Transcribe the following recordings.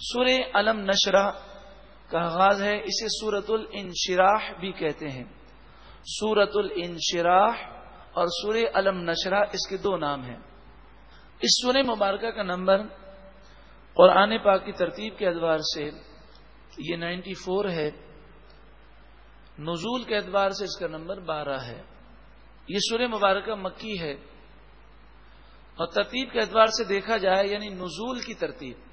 سور علم نشرہ کا آغاز ہے، اسے سورت الانشراح بھی کہتے ہیں۔ سورت الانشراح اور سور علم نشرہ اس کے دو نام ہیں۔ اس سور مبارکہ کا نمبر قرآن پاک کی ترتیب کے اعتبار سے یہ نائنٹی فور ہے۔ نزول کے اعتبار سے اس کا نمبر بارہ ہے۔ یہ سورہ مبارکہ مکی ہے۔ اور ترتیب کے اعتبار سے دیکھا جائے یعنی نزول کی ترتیب۔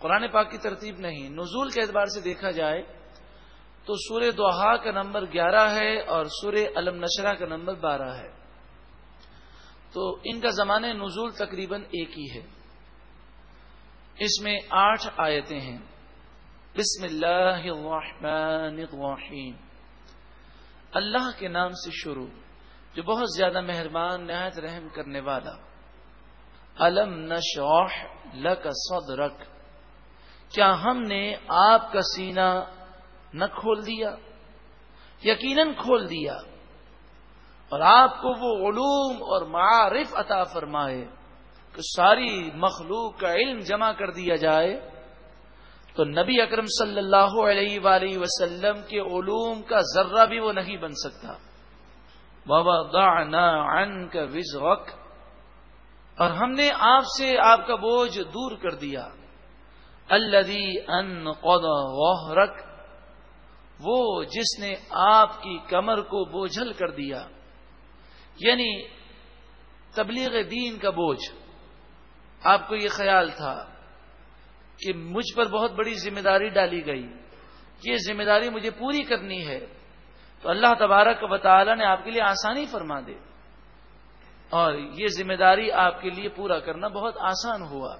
قرآن پاک کی ترتیب نہیں۔ نزول کے اعتبار سے دیکھا جائے تو سورہ دوہا کا نمبر گیارہ ہے اور سورہ علم نشرہ کا نمبر بارہ ہے۔ تو ان کا زمانہ نزول تقریباً ایک ہی ہے۔ اس میں آٹھ آیتیں ہیں۔ بسم اللہ الرحمن الرحیم۔ اللہ کے نام سے شروع، جو بہت زیادہ مہربان، نہایت رحم کرنے والا۔ علم نشوح لک صدرک۔ کیا ہم نے آپ کا سینہ نہ کھول دیا؟ یقیناً کھول دیا۔ اور آپ کو وہ علوم اور معارف عطا فرمائے کہ ساری مخلوق کا علم جمع کر دیا جائے۔ تو نبی اکرم صلی اللہ علیہ وآلہ وسلم کے علوم کا ذرہ بھی وہ نہیں بن سکتا۔ بابا دانا ان کا اور ہم نے آپ سے آپ کا بوجھ دور کر دیا۔ الدی ان قد وہ جس نے آپ کی کمر کو بوجھل کر دیا یعنی تبلیغ دین کا بوجھ، آپ کو یہ خیال تھا کہ مجھ پر بہت بڑی ذمہ داری ڈالی گئی، یہ ذمہ داری مجھے پوری کرنی ہے، تو اللہ تبارک و تعالی نے آپ کے لیے آسانی فرما دے۔ اور یہ ذمہ داری آپ کے لیے پورا کرنا بہت آسان ہوا۔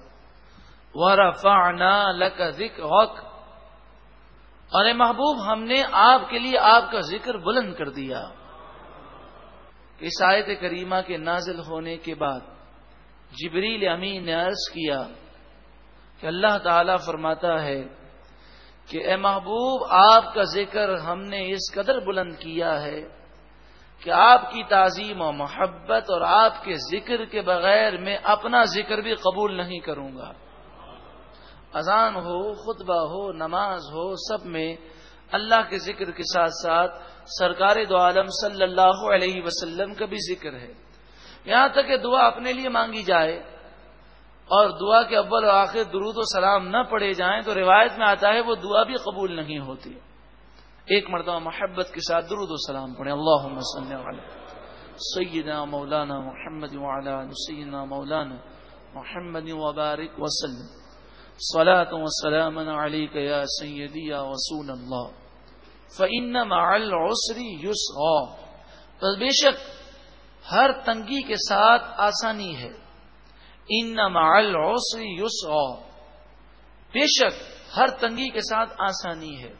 ورفعنا لك ذکرک اور اے محبوب، ہم نے آپ کے لیے آپ کا ذکر بلند کر دیا۔ اس آیت کریمہ کے نازل ہونے کے بعد جبریل امین نے عرض کیا کہ اللہ تعالی فرماتا ہے کہ اے محبوب، آپ کا ذکر ہم نے اس قدر بلند کیا ہے کہ آپ کی تعظیم و محبت اور آپ کے ذکر کے بغیر میں اپنا ذکر بھی قبول نہیں کروں گا۔ اذان ہو، خطبہ ہو، نماز ہو، سب میں اللہ کے ذکر کے ساتھ ساتھ سرکار دو عالم صلی اللہ علیہ وسلم کا بھی ذکر ہے۔ یہاں تک کہ دعا اپنے لیے مانگی جائے اور دعا کے اول و آخر درود و سلام نہ پڑے جائیں تو روایت میں آتا ہے وہ دعا بھی قبول نہیں ہوتی۔ ایک مرتبہ محبت کے ساتھ درود و سلام پڑھیں۔ اللہ سیدنا مولانا محمد سیدنا مولانا محمد وبارک وسلم۔ صلاة وسلاما عليك يا سيدي يا رسول الله. فإن مع العسر يسرا. بس بے شک ہر تنگی کے ساتھ آسانی ہے. ان مع العسر یسرا بے شک ہر تنگی کے ساتھ آسانی ہے.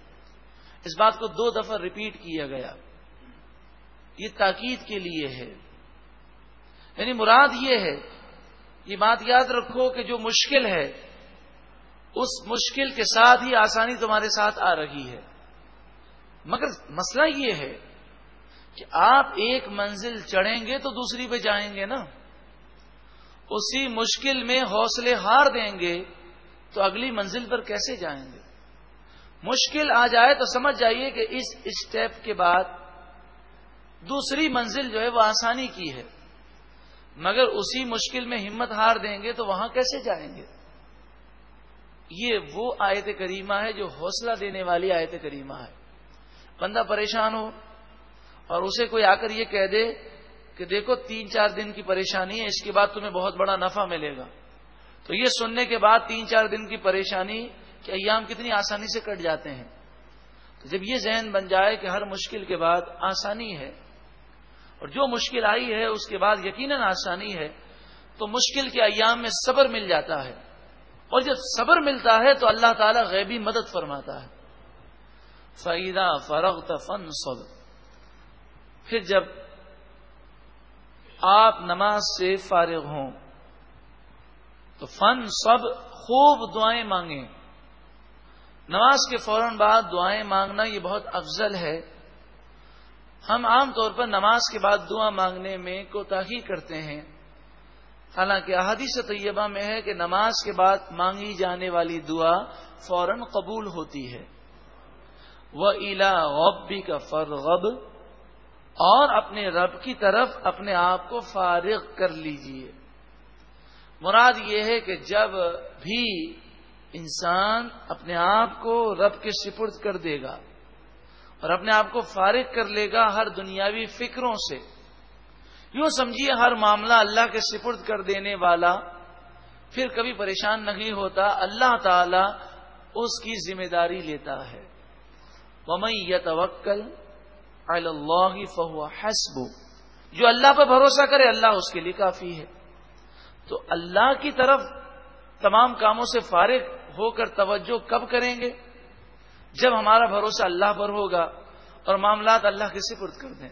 اس بات کو دو دفعہ ریپیٹ کیا گیا. یہ تاکید کے لیے ہے. یعنی مراد یہ ہے، یہ بات یاد رکھو کہ جو مشکل ہے اس مشکل کے ساتھ ہی آسانی تمہارے ساتھ آ رہی ہے۔ مگر مسئلہ یہ ہے کہ آپ ایک منزل چڑھیں گے تو دوسری پہ جائیں گے نا۔ اسی مشکل میں حوصلے ہار دیں گے تو اگلی منزل پر کیسے جائیں گے؟ مشکل آ جائے تو سمجھ جائیے کہ اس اسٹیپ کے بعد دوسری منزل جو ہے وہ آسانی کی ہے۔ مگر اسی مشکل میں ہمت ہار دیں گے تو وہاں کیسے جائیں گے؟ یہ وہ آیت کریمہ ہے جو حوصلہ دینے والی آیت کریمہ ہے۔ بندہ پریشان ہو اور اسے کوئی آ کر یہ کہہ دے کہ دیکھو تین چار دن کی پریشانی ہے، اس کے بعد تمہیں بہت بڑا نفع ملے گا۔ تو یہ سننے کے بعد تین چار دن کی پریشانی کہ ایام کتنی آسانی سے کٹ جاتے ہیں۔ تو جب یہ ذہن بن جائے کہ ہر مشکل کے بعد آسانی ہے اور جو مشکل آئی ہے، اس کے بعد یقیناً آسانی ہے، تو مشکل کے ایام میں صبر مل جاتا ہے۔ اور جب صبر ملتا ہے تو اللہ تعالیٰ غیبی مدد فرماتا ہے۔ فعیدہ فروغ فن سب پھر جب آپ نماز سے فارغ ہوں، تو فن سب خوب دعائیں مانگیں۔ نماز کے فوراً بعد دعائیں مانگنا یہ بہت افضل ہے۔ ہم عام طور پر نماز کے بعد دعا مانگنے میں کوتاہی کرتے ہیں۔ حالانکہ احادیث طیبہ میں ہے کہ نماز کے بعد مانگی جانے والی دعا فوراً قبول ہوتی ہے۔ وہ الا غبی کا فرغب اور اپنے رب کی طرف اپنے آپ کو فارغ کر لیجیے۔ مراد یہ ہے کہ جب بھی انسان اپنے آپ کو رب کے سپرد کر دے گا اور اپنے آپ کو فارغ کر لے گا ہر دنیاوی فکروں سے یوں سمجھیے ہر معاملہ اللہ کے سپرد کر دینے والا پھر کبھی پریشان نہیں ہوتا، اللہ تعالی اس کی ذمہ داری لیتا ہے۔ یتوکل اللہ فہو حسب۔ جو اللہ پر بھروسہ کرے، اللہ اس کے لیے کافی ہے۔ تو اللہ کی طرف تمام کاموں سے فارغ ہو کر توجہ کب کریں گے؟ جب ہمارا بھروسہ اللہ پر ہوگا اور معاملات اللہ کے سپرد کر دیں۔